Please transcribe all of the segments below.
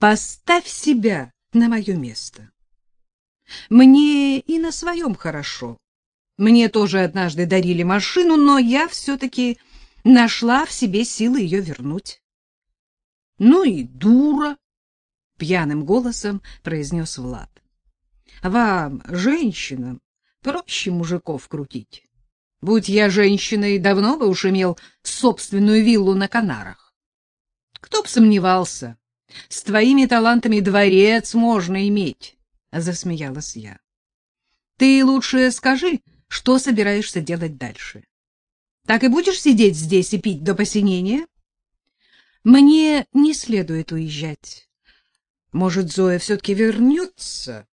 Поставь себя на мое место. Мне и на своем хорошо. Мне тоже однажды дарили машину, но я все-таки нашла в себе силы ее вернуть. — Ну и дура! — пьяным голосом произнес Влад. — Вам, женщинам, проще мужиков крутить. Будь я женщиной, давно бы уж имел собственную виллу на Канарах. Кто б сомневался, с твоими талантами дворец можно иметь, — засмеялась я. Ты лучше скажи, что собираешься делать дальше. Так и будешь сидеть здесь и пить до посинения? Мне не следует уезжать. Может, Зоя все-таки вернется?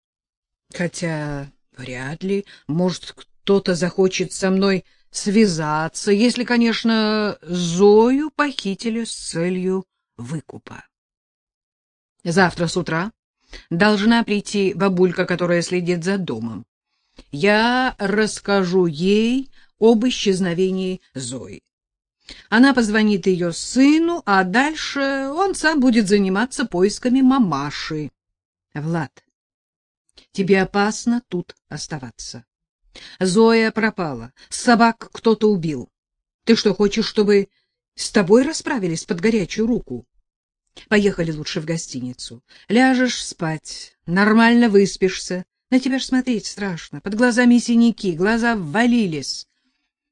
Хотя вряд ли. Может, кто-то захочет со мной связаться, если, конечно, Зою похитили с целью выкупа. Завтра с утра должна прийти бабулька, которая следит за домом. Я расскажу ей об исчезновении Зои. Она позвонит ее сыну, а дальше он сам будет заниматься поисками мамаши. Влад, тебе опасно тут оставаться. Зоя пропала, собак кто-то убил. Ты что, хочешь, чтобы с тобой расправились под горячую руку? Поехали лучше в гостиницу. Ляжешь спать, нормально выспишься. На тебя ж смотреть страшно. Под глазами синяки, глаза ввалились.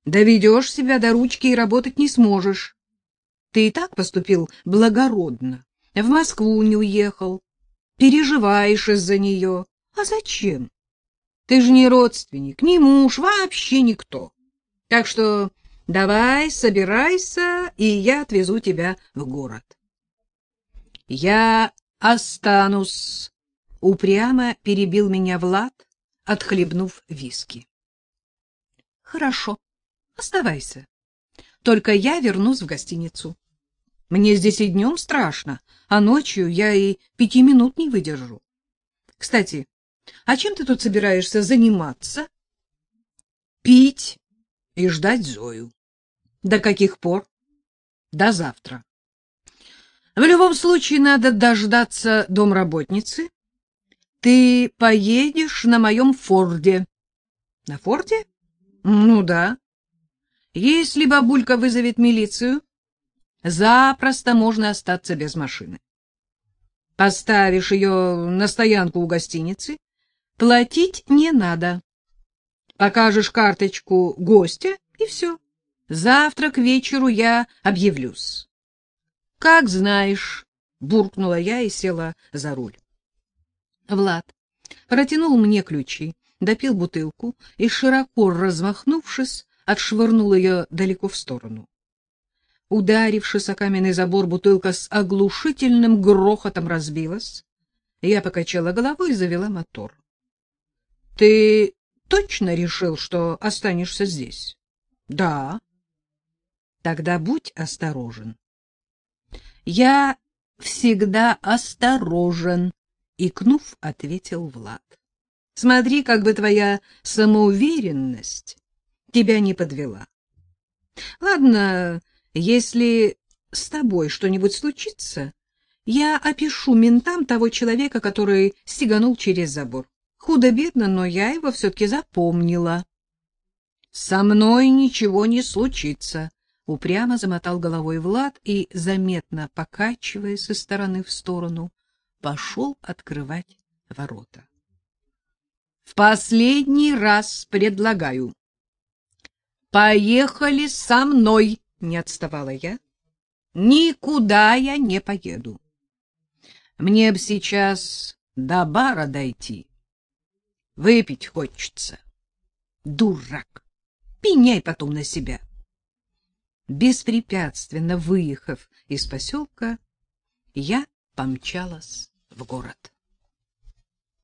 Доведешь себя до ручки и работать не сможешь. Ты и так поступил благородно. В Москву не уехал. Переживаешь из-за нее. А зачем? Ты же не родственник, не муж, вообще никто. Так что давай, собирайся, и я отвезу тебя в город. Я останусь, упрямо перебил меня Влад, отхлебнув виски. Хорошо, оставайся. Только я вернусь в гостиницу. Мне здесь и днем страшно, а ночью я и пяти минут не выдержу. Кстати, а чем ты тут собираешься заниматься? Пить и ждать Зою. До каких пор? До завтра. В любом случае надо дождаться домработницы. Ты поедешь на моем Форде. На Форде? Ну да. Если бабулька вызовет милицию, запросто можно остаться без машины. Поставишь ее на стоянку у гостиницы, Платить не надо. Покажешь карточку гостя, и все. Завтра к вечеру я объявлюсь. — Как знаешь, — буркнула я и села за руль. Влад протянул мне ключи, допил бутылку и, широко размахнувшись, отшвырнул ее далеко в сторону. Ударившись о каменный забор, бутылка с оглушительным грохотом разбилась. Я покачала головой и завела мотор. — Ты точно решил, что останешься здесь? — Да. — Тогда будь осторожен. — Я всегда осторожен, — икнув, ответил Влад. — Смотри, как бы твоя самоуверенность тебя не подвела. — Ладно, если с тобой что-нибудь случится, я опишу ментам того человека, который стеганул через забор. Худо-бедно, но я его все-таки запомнила. — Со мной ничего не случится, — упрямо замотал головой Влад и, заметно покачиваясь со стороны в сторону, пошел открывать ворота. — В последний раз предлагаю. — Поехали со мной, — не отставала я. — Никуда я не поеду. Мне б сейчас до бара дойти. Выпить хочется. Дурак! Пеняй потом на себя. Беспрепятственно выехав из поселка, я помчалась в город.